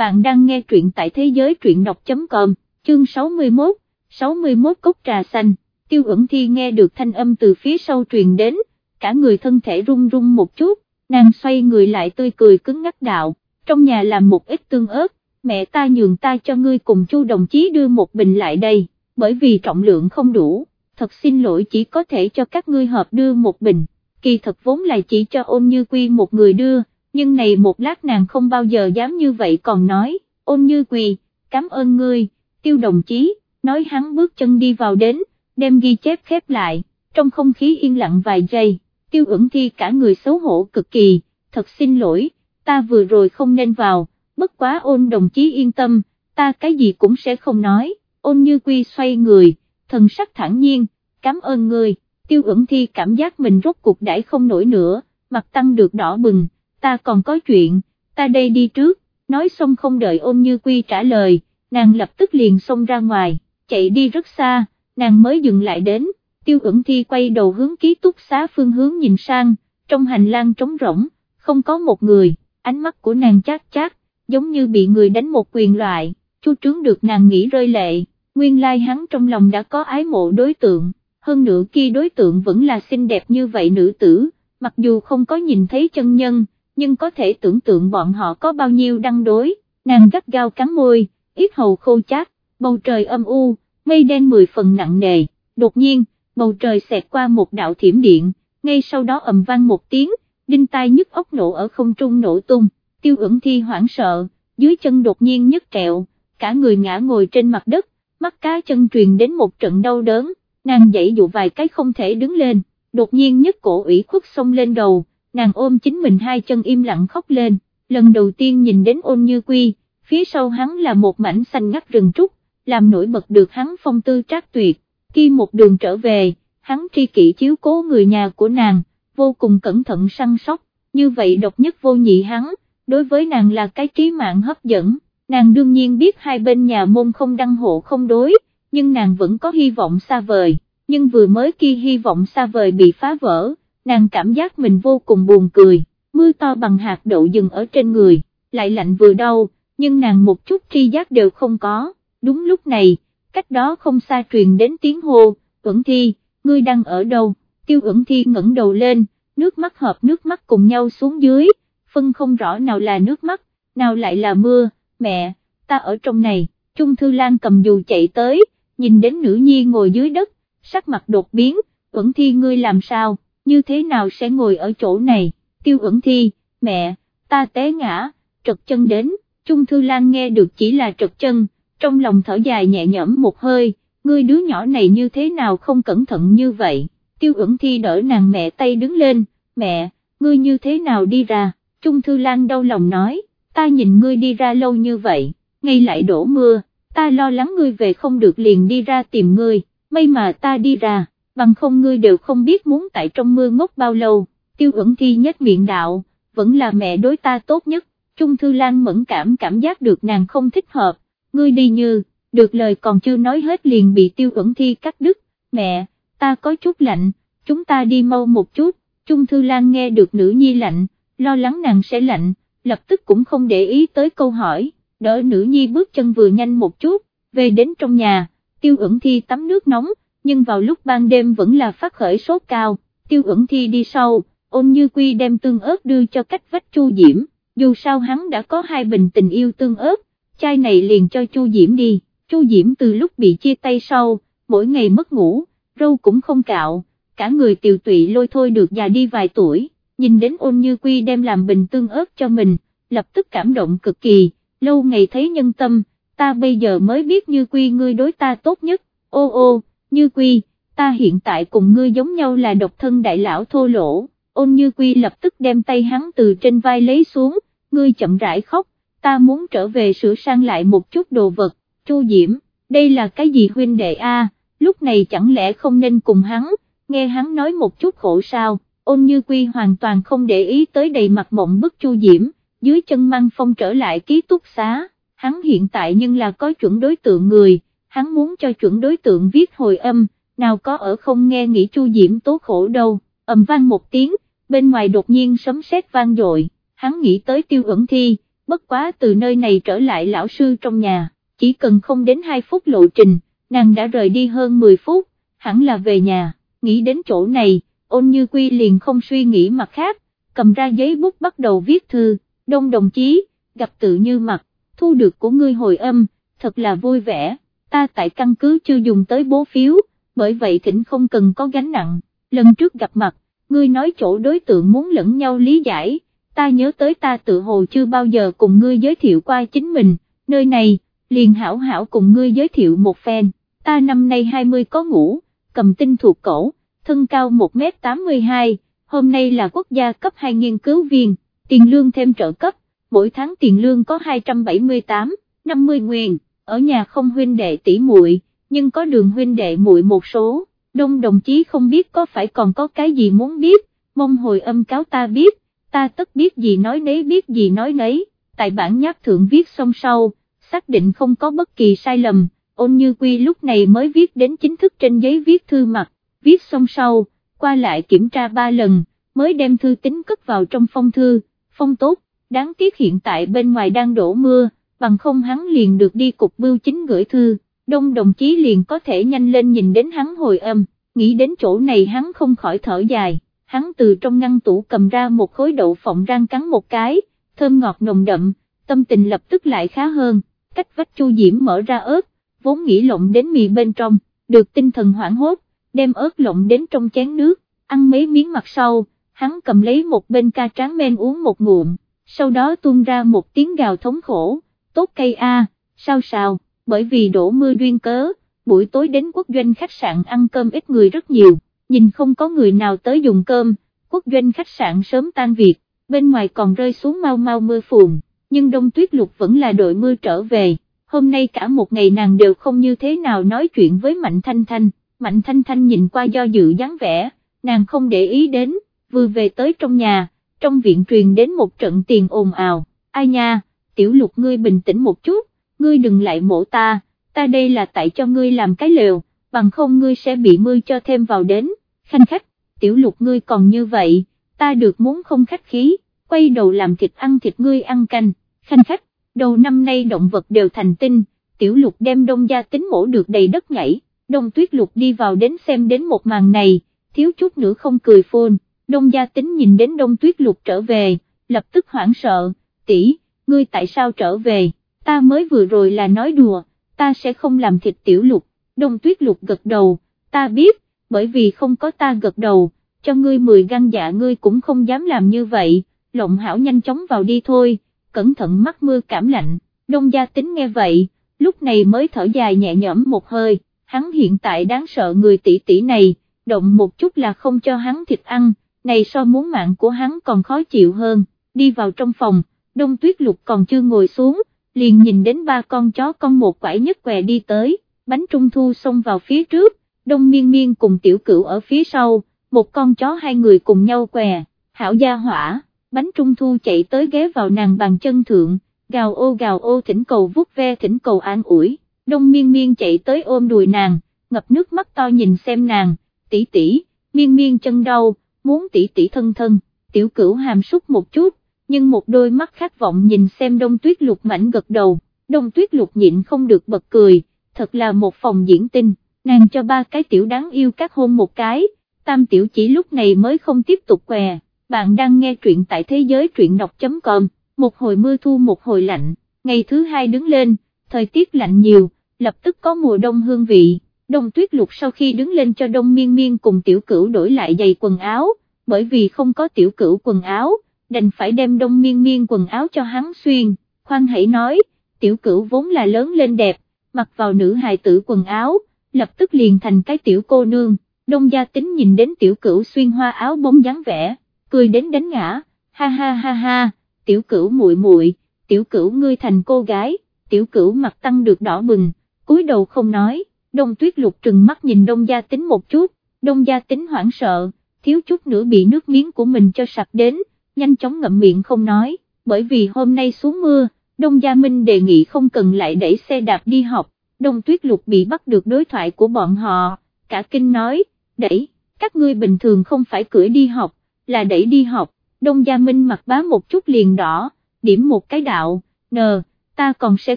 bạn đang nghe truyện tại thế giới truyện đọc.com, chương 61, 61 cốc trà xanh, tiêu ẩn thi nghe được thanh âm từ phía sau truyền đến, cả người thân thể run run một chút, nàng xoay người lại tươi cười cứng ngắc đạo, trong nhà làm một ít tương ớt, mẹ ta nhường ta cho ngươi cùng chu đồng chí đưa một bình lại đây, bởi vì trọng lượng không đủ, thật xin lỗi chỉ có thể cho các ngươi hợp đưa một bình, kỳ thật vốn là chỉ cho ôn như quy một người đưa, nhưng này một lát nàng không bao giờ dám như vậy còn nói, ôn như quy, cảm ơn ngươi, tiêu đồng chí, nói hắn bước chân đi vào đến, đem ghi chép khép lại, trong không khí yên lặng vài giây, tiêu ẩn thi cả người xấu hổ cực kỳ, thật xin lỗi, ta vừa rồi không nên vào, bất quá ôn đồng chí yên tâm, ta cái gì cũng sẽ không nói, ôn như quy xoay người, thần sắc thản nhiên, cảm ơn ngươi, tiêu ẩn thi cảm giác mình rốt cuộc đãi không nổi nữa, mặt tăng được đỏ bừng, ta còn có chuyện, ta đây đi trước, nói xong không đợi ôn như quy trả lời, nàng lập tức liền xông ra ngoài, chạy đi rất xa, nàng mới dừng lại đến, tiêu ẩn thi quay đầu hướng ký túc xá phương hướng nhìn sang, trong hành lang trống rỗng, không có một người, ánh mắt của nàng chát chát, giống như bị người đánh một quyền loại, chu trướng được nàng nghĩ rơi lệ, nguyên lai hắn trong lòng đã có ái mộ đối tượng, hơn nữa khi đối tượng vẫn là xinh đẹp như vậy nữ tử, mặc dù không có nhìn thấy chân nhân, nhưng có thể tưởng tượng bọn họ có bao nhiêu đăng đối, nàng gắt gao cắn môi, ít hầu khô chát, bầu trời âm u, mây đen mười phần nặng nề, đột nhiên, bầu trời xẹt qua một đạo thiểm điện, ngay sau đó ầm vang một tiếng, đinh tai nhức ốc nổ ở không trung nổ tung, tiêu ẩn thi hoảng sợ, dưới chân đột nhiên nhức trẹo, cả người ngã ngồi trên mặt đất, mắt cá chân truyền đến một trận đau đớn, nàng dậy dụ vài cái không thể đứng lên, đột nhiên nhức cổ ủy khuất xông lên đầu, nàng ôm chính mình hai chân im lặng khóc lên, lần đầu tiên nhìn đến ôn như quy, phía sau hắn là một mảnh xanh ngắt rừng trúc, làm nổi bật được hắn phong tư trác tuyệt, khi một đường trở về, hắn tri kỷ chiếu cố người nhà của nàng, vô cùng cẩn thận săn sóc, như vậy độc nhất vô nhị hắn, đối với nàng là cái trí mạng hấp dẫn, nàng đương nhiên biết hai bên nhà môn không đăng hộ không đối, nhưng nàng vẫn có hy vọng xa vời, nhưng vừa mới khi hy vọng xa vời bị phá vỡ, nàng cảm giác mình vô cùng buồn cười, mưa to bằng hạt đậu dừng ở trên người, lại lạnh vừa đau, nhưng nàng một chút tri giác đều không có, đúng lúc này, cách đó không xa truyền đến tiếng hô, ẩn thi, ngươi đang ở đâu, tiêu ẩn thi ngẩng đầu lên, nước mắt hợp nước mắt cùng nhau xuống dưới, phân không rõ nào là nước mắt, nào lại là mưa, mẹ, ta ở trong này, Trung Thư Lan cầm dù chạy tới, nhìn đến nữ nhi ngồi dưới đất, sắc mặt đột biến, ẩn thi ngươi làm sao, như thế nào sẽ ngồi ở chỗ này, tiêu ẩn thi, mẹ, ta té ngã, trật chân đến, Trung Thư Lan nghe được chỉ là trật chân, trong lòng thở dài nhẹ nhõm một hơi, ngươi đứa nhỏ này như thế nào không cẩn thận như vậy, tiêu ẩn thi đỡ nàng mẹ tay đứng lên, mẹ, ngươi như thế nào đi ra, Trung Thư Lan đau lòng nói, ta nhìn ngươi đi ra lâu như vậy, ngay lại đổ mưa, ta lo lắng ngươi về không được liền đi ra tìm ngươi, may mà ta đi ra, bằng không ngươi đều không biết muốn tại trong mưa ngốc bao lâu, tiêu ẩn thi nhất miệng đạo, vẫn là mẹ đối ta tốt nhất, Trung Thư Lan mẫn cảm cảm giác được nàng không thích hợp, ngươi đi như, được lời còn chưa nói hết liền bị tiêu ẩn thi cắt đứt, mẹ, ta có chút lạnh, chúng ta đi mau một chút, Trung Thư Lan nghe được nữ nhi lạnh, lo lắng nàng sẽ lạnh, lập tức cũng không để ý tới câu hỏi, đỡ nữ nhi bước chân vừa nhanh một chút, về đến trong nhà, tiêu ẩn thi tắm nước nóng, nhưng vào lúc ban đêm vẫn là phát khởi sốt cao, tiêu ẩn thi đi sau, ôn như quy đem tương ớt đưa cho cách vách chu diễm, dù sao hắn đã có hai bình tình yêu tương ớt, chai này liền cho chu diễm đi, chu diễm từ lúc bị chia tay sau, mỗi ngày mất ngủ, râu cũng không cạo, cả người tiều tụy lôi thôi được già đi vài tuổi, nhìn đến ôn như quy đem làm bình tương ớt cho mình, lập tức cảm động cực kỳ, lâu ngày thấy nhân tâm, ta bây giờ mới biết như quy ngươi đối ta tốt nhất, ô ô, như quy, ta hiện tại cùng ngươi giống nhau là độc thân đại lão thô lỗ, ôn như quy lập tức đem tay hắn từ trên vai lấy xuống, ngươi chậm rãi khóc, ta muốn trở về sửa sang lại một chút đồ vật, chu diễm, đây là cái gì huynh đệ a? lúc này chẳng lẽ không nên cùng hắn, nghe hắn nói một chút khổ sao, ôn như quy hoàn toàn không để ý tới đầy mặt mộng bức chu diễm, dưới chân mang phong trở lại ký túc xá, hắn hiện tại nhưng là có chuẩn đối tượng người, hắn muốn cho chuẩn đối tượng viết hồi âm, nào có ở không nghe nghĩ chu diễm tố khổ đâu, ầm vang một tiếng, bên ngoài đột nhiên sấm sét vang dội, hắn nghĩ tới tiêu ẩn thi, bất quá từ nơi này trở lại lão sư trong nhà, chỉ cần không đến 2 phút lộ trình, nàng đã rời đi hơn 10 phút, hẳn là về nhà, nghĩ đến chỗ này, ôn như quy liền không suy nghĩ mặt khác, cầm ra giấy bút bắt đầu viết thư, đông đồng chí, gặp tự như mặt, thu được của ngươi hồi âm, thật là vui vẻ, ta tại căn cứ chưa dùng tới bố phiếu, bởi vậy thỉnh không cần có gánh nặng, lần trước gặp mặt, ngươi nói chỗ đối tượng muốn lẫn nhau lý giải, ta nhớ tới ta tự hồ chưa bao giờ cùng ngươi giới thiệu qua chính mình, nơi này, liền hảo hảo cùng ngươi giới thiệu một phen, ta năm nay 20 có ngủ, cầm tinh thuộc cổ, thân cao 1m82, hôm nay là quốc gia cấp 2 nghiên cứu viên, tiền lương thêm trợ cấp, mỗi tháng tiền lương có 278, 50 nguyên, ở nhà không huynh đệ tỷ muội, nhưng có đường huynh đệ muội một số, đông đồng chí không biết có phải còn có cái gì muốn biết, mong hồi âm cáo ta biết, ta tất biết gì nói nấy biết gì nói nấy, tại bản nháp thượng viết xong sau, xác định không có bất kỳ sai lầm, ôn như quy lúc này mới viết đến chính thức trên giấy viết thư mặt, viết xong sau, qua lại kiểm tra ba lần, mới đem thư tính cất vào trong phong thư, phong tốt, đáng tiếc hiện tại bên ngoài đang đổ mưa, bằng không hắn liền được đi cục bưu chính gửi thư, đông đồng chí liền có thể nhanh lên nhìn đến hắn hồi âm, nghĩ đến chỗ này hắn không khỏi thở dài, hắn từ trong ngăn tủ cầm ra một khối đậu phộng rang cắn một cái, thơm ngọt nồng đậm, tâm tình lập tức lại khá hơn, cách vách chu diễm mở ra ớt, vốn nghĩ lộn đến mì bên trong, được tinh thần hoảng hốt, đem ớt lộn đến trong chén nước, ăn mấy miếng mặt sau, hắn cầm lấy một bên ca tráng men uống một ngụm, sau đó tuôn ra một tiếng gào thống khổ, tốt cây a, sao sao, bởi vì đổ mưa duyên cớ, buổi tối đến quốc doanh khách sạn ăn cơm ít người rất nhiều, nhìn không có người nào tới dùng cơm, quốc doanh khách sạn sớm tan việc, bên ngoài còn rơi xuống mau mau mưa phùn, nhưng đông tuyết lục vẫn là đội mưa trở về, hôm nay cả một ngày nàng đều không như thế nào nói chuyện với Mạnh Thanh Thanh, Mạnh Thanh Thanh nhìn qua do dự dáng vẻ, nàng không để ý đến, vừa về tới trong nhà, trong viện truyền đến một trận tiền ồn ào, ai nha, tiểu lục ngươi bình tĩnh một chút, ngươi đừng lại mổ ta, ta đây là tại cho ngươi làm cái lều, bằng không ngươi sẽ bị mưa cho thêm vào đến, khanh khách, tiểu lục ngươi còn như vậy, ta được muốn không khách khí, quay đầu làm thịt ăn thịt ngươi ăn canh, khanh khách, đầu năm nay động vật đều thành tinh, tiểu lục đem đông gia tính mổ được đầy đất nhảy, đông tuyết lục đi vào đến xem đến một màn này, thiếu chút nữa không cười phôn, đông gia tính nhìn đến đông tuyết lục trở về, lập tức hoảng sợ, tỷ, ngươi tại sao trở về, ta mới vừa rồi là nói đùa, ta sẽ không làm thịt tiểu lục, đông tuyết lục gật đầu, ta biết, bởi vì không có ta gật đầu, cho ngươi mười gan dạ ngươi cũng không dám làm như vậy, lộng hảo nhanh chóng vào đi thôi, cẩn thận mắt mưa cảm lạnh, đông gia tính nghe vậy, lúc này mới thở dài nhẹ nhõm một hơi, hắn hiện tại đáng sợ người tỷ tỷ này, động một chút là không cho hắn thịt ăn, này so muốn mạng của hắn còn khó chịu hơn, đi vào trong phòng, đông tuyết lục còn chưa ngồi xuống, liền nhìn đến ba con chó con một quải nhất què đi tới, bánh trung thu xông vào phía trước, đông miên miên cùng tiểu cửu ở phía sau, một con chó hai người cùng nhau què, hảo gia hỏa, bánh trung thu chạy tới ghé vào nàng bàn chân thượng, gào ô gào ô thỉnh cầu vuốt ve thỉnh cầu an ủi, đông miên miên chạy tới ôm đùi nàng, ngập nước mắt to nhìn xem nàng, tỷ tỷ, miên miên chân đau, muốn tỷ tỷ thân thân, tiểu cửu hàm xúc một chút, nhưng một đôi mắt khát vọng nhìn xem đông tuyết lục mảnh gật đầu, đông tuyết lục nhịn không được bật cười, thật là một phòng diễn tinh, nàng cho ba cái tiểu đáng yêu các hôn một cái, tam tiểu chỉ lúc này mới không tiếp tục què, bạn đang nghe truyện tại thế giới truyện đọc.com, một hồi mưa thu một hồi lạnh, ngày thứ hai đứng lên, thời tiết lạnh nhiều, lập tức có mùa đông hương vị. Đông tuyết lục sau khi đứng lên cho đông miên miên cùng tiểu cửu đổi lại giày quần áo, bởi vì không có tiểu cửu quần áo, đành phải đem đông miên miên quần áo cho hắn xuyên, khoan hãy nói, tiểu cửu vốn là lớn lên đẹp, mặc vào nữ hài tử quần áo, lập tức liền thành cái tiểu cô nương, đông gia tính nhìn đến tiểu cửu xuyên hoa áo bóng dáng vẻ, cười đến đánh ngã, ha ha ha ha, tiểu cửu muội muội, tiểu cửu ngươi thành cô gái, tiểu cửu mặt tăng được đỏ bừng, cúi đầu không nói. Đông tuyết lục trừng mắt nhìn đông gia tính một chút, đông gia tính hoảng sợ, thiếu chút nữa bị nước miếng của mình cho sặc đến, nhanh chóng ngậm miệng không nói, bởi vì hôm nay xuống mưa, đông gia minh đề nghị không cần lại đẩy xe đạp đi học, đông tuyết lục bị bắt được đối thoại của bọn họ, cả kinh nói, đẩy, các ngươi bình thường không phải cưỡi đi học, là đẩy đi học, đông gia minh mặt bá một chút liền đỏ, điểm một cái đạo, nờ, ta còn sẽ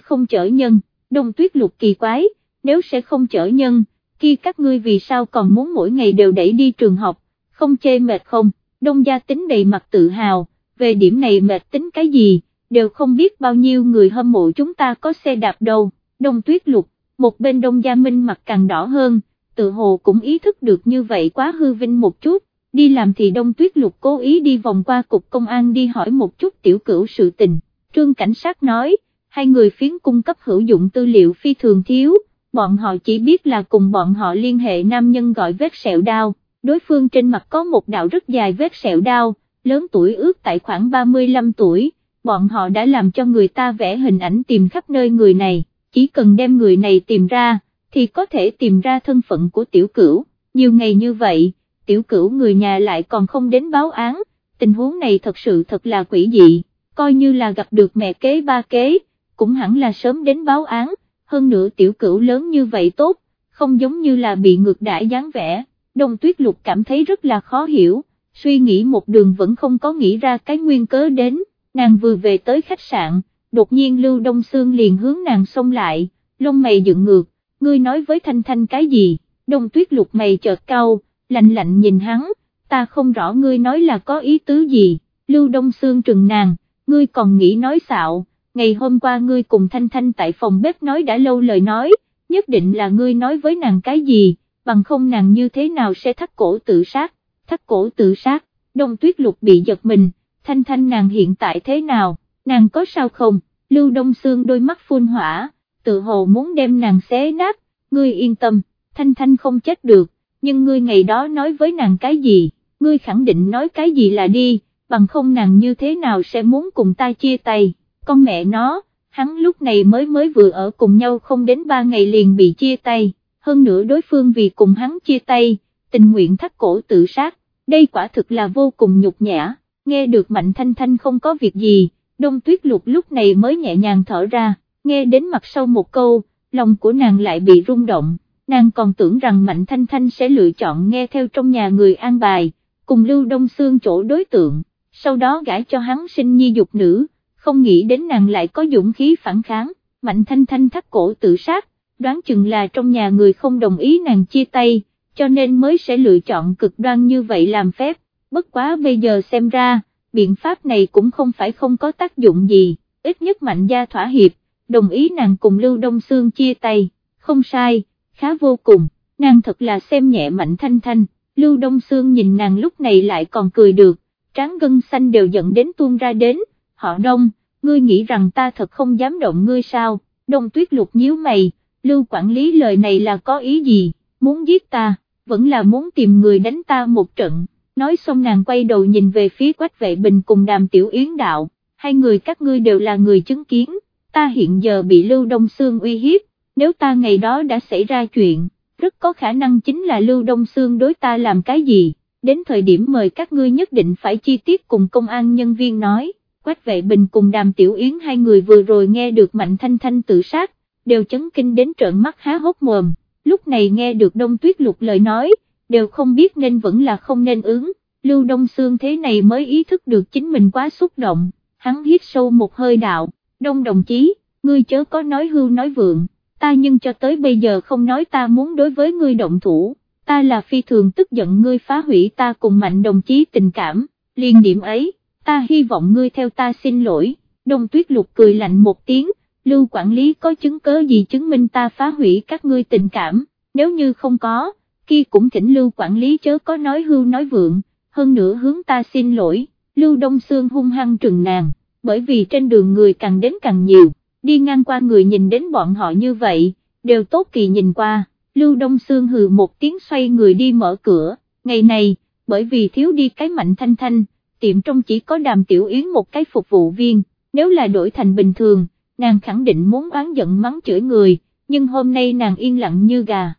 không chở nhân, đông tuyết lục kỳ quái, nếu sẽ không chở nhân, khi các ngươi vì sao còn muốn mỗi ngày đều đẩy đi trường học, không chê mệt không, đông gia tính đầy mặt tự hào, về điểm này mệt tính cái gì, đều không biết bao nhiêu người hâm mộ chúng ta có xe đạp đâu, đông tuyết lục, một bên đông gia minh mặt càng đỏ hơn, tự hồ cũng ý thức được như vậy quá hư vinh một chút, đi làm thì đông tuyết lục cố ý đi vòng qua cục công an đi hỏi một chút tiểu cửu sự tình, trương cảnh sát nói, hai người phiến cung cấp hữu dụng tư liệu phi thường thiếu, bọn họ chỉ biết là cùng bọn họ liên hệ nam nhân gọi vết sẹo đao, đối phương trên mặt có một đạo rất dài vết sẹo đau, lớn tuổi ước tại khoảng 35 tuổi, bọn họ đã làm cho người ta vẽ hình ảnh tìm khắp nơi người này, chỉ cần đem người này tìm ra, thì có thể tìm ra thân phận của tiểu cửu, nhiều ngày như vậy, tiểu cửu người nhà lại còn không đến báo án, tình huống này thật sự thật là quỷ dị, coi như là gặp được mẹ kế ba kế, cũng hẳn là sớm đến báo án, hơn nữa tiểu cửu lớn như vậy tốt, không giống như là bị ngược đãi dáng vẻ, đông tuyết lục cảm thấy rất là khó hiểu, suy nghĩ một đường vẫn không có nghĩ ra cái nguyên cớ đến, nàng vừa về tới khách sạn, đột nhiên Lưu Đông Sương liền hướng nàng xông lại, lông mày dựng ngược, ngươi nói với Thanh Thanh cái gì, đông tuyết lục mày chợt cau, lạnh lạnh nhìn hắn, ta không rõ ngươi nói là có ý tứ gì, Lưu Đông Sương trừng nàng, ngươi còn nghĩ nói xạo, ngày hôm qua ngươi cùng Thanh Thanh tại phòng bếp nói đã lâu lời nói, nhất định là ngươi nói với nàng cái gì, bằng không nàng như thế nào sẽ thắt cổ tự sát, thắt cổ tự sát, đông tuyết lục bị giật mình, Thanh Thanh nàng hiện tại thế nào, nàng có sao không, Lưu Đông xương đôi mắt phun hỏa, tự hồ muốn đem nàng xé nát, ngươi yên tâm, Thanh Thanh không chết được, nhưng ngươi ngày đó nói với nàng cái gì, ngươi khẳng định nói cái gì là đi, bằng không nàng như thế nào sẽ muốn cùng ta chia tay, con mẹ nó, hắn lúc này mới mới vừa ở cùng nhau không đến ba ngày liền bị chia tay, hơn nữa đối phương vì cùng hắn chia tay, tình nguyện thắt cổ tự sát, đây quả thực là vô cùng nhục nhã, nghe được Mạnh Thanh Thanh không có việc gì, đông tuyết lục lúc này mới nhẹ nhàng thở ra, nghe đến mặt sau một câu, lòng của nàng lại bị rung động. Nàng còn tưởng rằng Mạnh Thanh Thanh sẽ lựa chọn nghe theo trong nhà người an bài, cùng Lưu Đông Sương chỗ đối tượng, sau đó gãi cho hắn sinh nhi dục nữ, không nghĩ đến nàng lại có dũng khí phản kháng, Mạnh Thanh Thanh thắt cổ tự sát, đoán chừng là trong nhà người không đồng ý nàng chia tay, cho nên mới sẽ lựa chọn cực đoan như vậy làm phép, bất quá bây giờ xem ra, biện pháp này cũng không phải không có tác dụng gì, ít nhất Mạnh gia thỏa hiệp, đồng ý nàng cùng Lưu Đông Sương chia tay, không sai khá vô cùng, nàng thật là xem nhẹ mạnh thanh thanh, Lưu Đông Sương nhìn nàng lúc này lại còn cười được, tráng gân xanh đều giận đến tuôn ra đến, họ đông, ngươi nghĩ rằng ta thật không dám động ngươi sao, đông tuyết lục nhíu mày, Lưu quản lý lời này là có ý gì, muốn giết ta, vẫn là muốn tìm người đánh ta một trận, nói xong nàng quay đầu nhìn về phía quách vệ bình cùng đàm tiểu yến đạo, hai người các ngươi đều là người chứng kiến, ta hiện giờ bị Lưu Đông Sương uy hiếp, nếu ta ngày đó đã xảy ra chuyện, rất có khả năng chính là Lưu Đông Sương đối ta làm cái gì, đến thời điểm mời các ngươi nhất định phải chi tiết cùng công an nhân viên nói, Quách Vệ Bình cùng Đàm Tiểu Yến hai người vừa rồi nghe được Mạnh Thanh Thanh tự sát, đều chấn kinh đến trợn mắt há hốc mồm, lúc này nghe được Đông Tuyết Lục lời nói, đều không biết nên vẫn là không nên ứng, Lưu Đông Sương thế này mới ý thức được chính mình quá xúc động, hắn hít sâu một hơi đạo, Đông đồng chí, ngươi chớ có nói hưu nói vượng ta nhưng cho tới bây giờ không nói ta muốn đối với ngươi động thủ, ta là phi thường tức giận ngươi phá hủy ta cùng mạnh đồng chí tình cảm, liên điểm ấy, ta hy vọng ngươi theo ta xin lỗi, đông tuyết lục cười lạnh một tiếng, lưu quản lý có chứng cớ gì chứng minh ta phá hủy các ngươi tình cảm, nếu như không có, kia cũng thỉnh lưu quản lý chớ có nói hưu nói vượng, hơn nữa hướng ta xin lỗi, lưu đông xương hung hăng trừng nàng, bởi vì trên đường người càng đến càng nhiều đi ngang qua người nhìn đến bọn họ như vậy, đều tốt kỳ nhìn qua, Lưu Đông Sương hừ một tiếng xoay người đi mở cửa, ngày này, bởi vì thiếu đi cái mạnh thanh thanh, tiệm trong chỉ có đàm tiểu yến một cái phục vụ viên, nếu là đổi thành bình thường, nàng khẳng định muốn oán giận mắng chửi người, nhưng hôm nay nàng yên lặng như gà.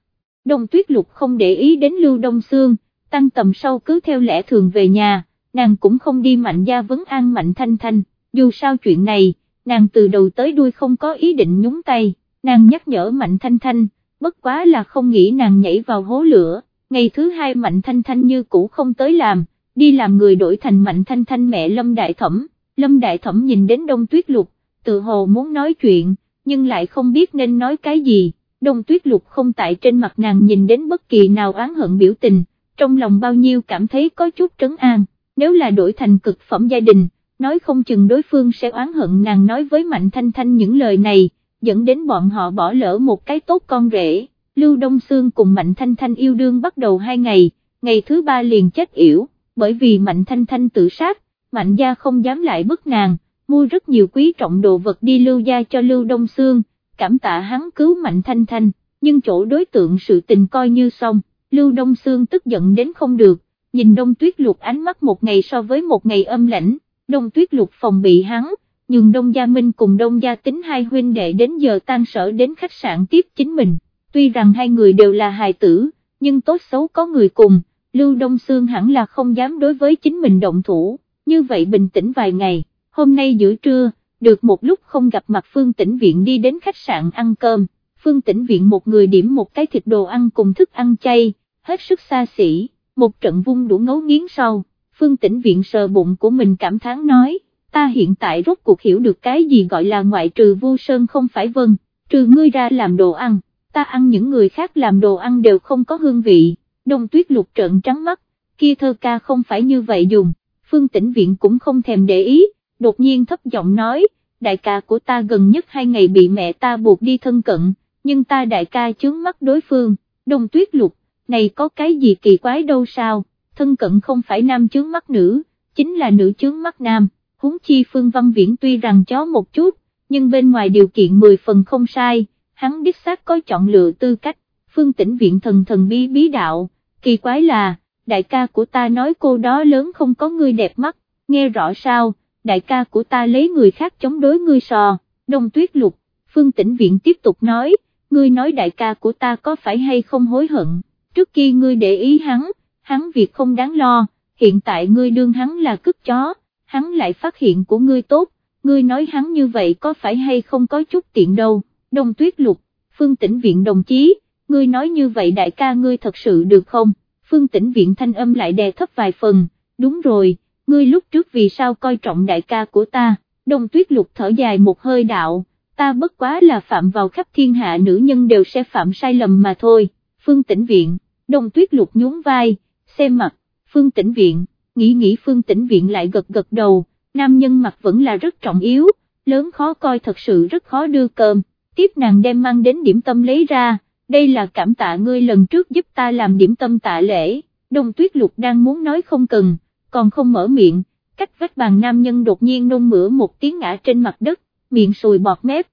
Đông tuyết lục không để ý đến Lưu Đông Sương, tăng tầm sau cứ theo lẽ thường về nhà, nàng cũng không đi mạnh gia vấn an mạnh thanh thanh, dù sao chuyện này, nàng từ đầu tới đuôi không có ý định nhúng tay, nàng nhắc nhở Mạnh Thanh Thanh, bất quá là không nghĩ nàng nhảy vào hố lửa, ngày thứ hai Mạnh Thanh Thanh như cũ không tới làm, đi làm người đổi thành Mạnh Thanh Thanh mẹ Lâm Đại Thẩm, Lâm Đại Thẩm nhìn đến Đông Tuyết Lục, tự hồ muốn nói chuyện, nhưng lại không biết nên nói cái gì, Đông Tuyết Lục không tại trên mặt nàng nhìn đến bất kỳ nào oán hận biểu tình, trong lòng bao nhiêu cảm thấy có chút trấn an, nếu là đổi thành cực phẩm gia đình, nói không chừng đối phương sẽ oán hận nàng nói với Mạnh Thanh Thanh những lời này, dẫn đến bọn họ bỏ lỡ một cái tốt con rể. Lưu Đông Sương cùng Mạnh Thanh Thanh yêu đương bắt đầu hai ngày, ngày thứ ba liền chết yểu, bởi vì Mạnh Thanh Thanh tự sát, Mạnh gia không dám lại bức nàng, mua rất nhiều quý trọng đồ vật đi lưu gia cho Lưu Đông Sương, cảm tạ hắn cứu Mạnh Thanh Thanh, nhưng chỗ đối tượng sự tình coi như xong, Lưu Đông Sương tức giận đến không được, nhìn Đông Tuyết Lục ánh mắt một ngày so với một ngày âm lãnh, Đông Tuyết Lục phòng bị hắn, nhưng Đông Gia Minh cùng Đông Gia Tính hai huynh đệ đến giờ tan sở đến khách sạn tiếp chính mình, tuy rằng hai người đều là hài tử, nhưng tốt xấu có người cùng, Lưu Đông Sương hẳn là không dám đối với chính mình động thủ, như vậy bình tĩnh vài ngày, hôm nay giữa trưa, được một lúc không gặp mặt Phương Tĩnh Viện đi đến khách sạn ăn cơm, Phương Tĩnh Viện một người điểm một cái thịt đồ ăn cùng thức ăn chay, hết sức xa xỉ, một trận vung đủ ngấu nghiến sau, Phương Tĩnh Viện sờ bụng của mình cảm thán nói, ta hiện tại rốt cuộc hiểu được cái gì gọi là ngoại trừ vô sơn không phải vân, trừ ngươi ra làm đồ ăn, ta ăn những người khác làm đồ ăn đều không có hương vị, đông tuyết lục trợn trắng mắt, kia thơ ca không phải như vậy dùng, Phương Tĩnh Viện cũng không thèm để ý, đột nhiên thấp giọng nói, đại ca của ta gần nhất hai ngày bị mẹ ta buộc đi thân cận, nhưng ta đại ca chướng mắt đối phương, đông tuyết lục, này có cái gì kỳ quái đâu sao, thân cận không phải nam chướng mắt nữ, chính là nữ chướng mắt nam, huống chi Phương Văn Viễn tuy rằng chó một chút, nhưng bên ngoài điều kiện 10 phần không sai, hắn đích xác có chọn lựa tư cách, Phương Tĩnh Viện thần thần bí bí đạo, kỳ quái là, đại ca của ta nói cô đó lớn không có người đẹp mắt, nghe rõ sao, đại ca của ta lấy người khác chống đối ngươi sò, đông tuyết lục, Phương Tĩnh Viện tiếp tục nói, ngươi nói đại ca của ta có phải hay không hối hận, trước khi ngươi để ý hắn, hắn việc không đáng lo, hiện tại ngươi đương hắn là cướp chó, hắn lại phát hiện của ngươi tốt, ngươi nói hắn như vậy có phải hay không có chút tiện đâu, đông tuyết lục, phương tĩnh viện đồng chí, ngươi nói như vậy đại ca ngươi thật sự được không, phương tĩnh viện thanh âm lại đè thấp vài phần, đúng rồi, ngươi lúc trước vì sao coi trọng đại ca của ta, đông tuyết lục thở dài một hơi đạo, ta bất quá là phạm vào khắp thiên hạ nữ nhân đều sẽ phạm sai lầm mà thôi, phương tĩnh viện, đông tuyết lục nhún vai, xem mặt, phương tĩnh viện, nghĩ nghĩ phương tĩnh viện lại gật gật đầu, nam nhân mặt vẫn là rất trọng yếu, lớn khó coi thật sự rất khó đưa cơm, tiếp nàng đem mang đến điểm tâm lấy ra, đây là cảm tạ ngươi lần trước giúp ta làm điểm tâm tạ lễ, đông tuyết lục đang muốn nói không cần, còn không mở miệng, cách vách bàn nam nhân đột nhiên nôn mửa một tiếng ngã trên mặt đất, miệng sùi bọt mép,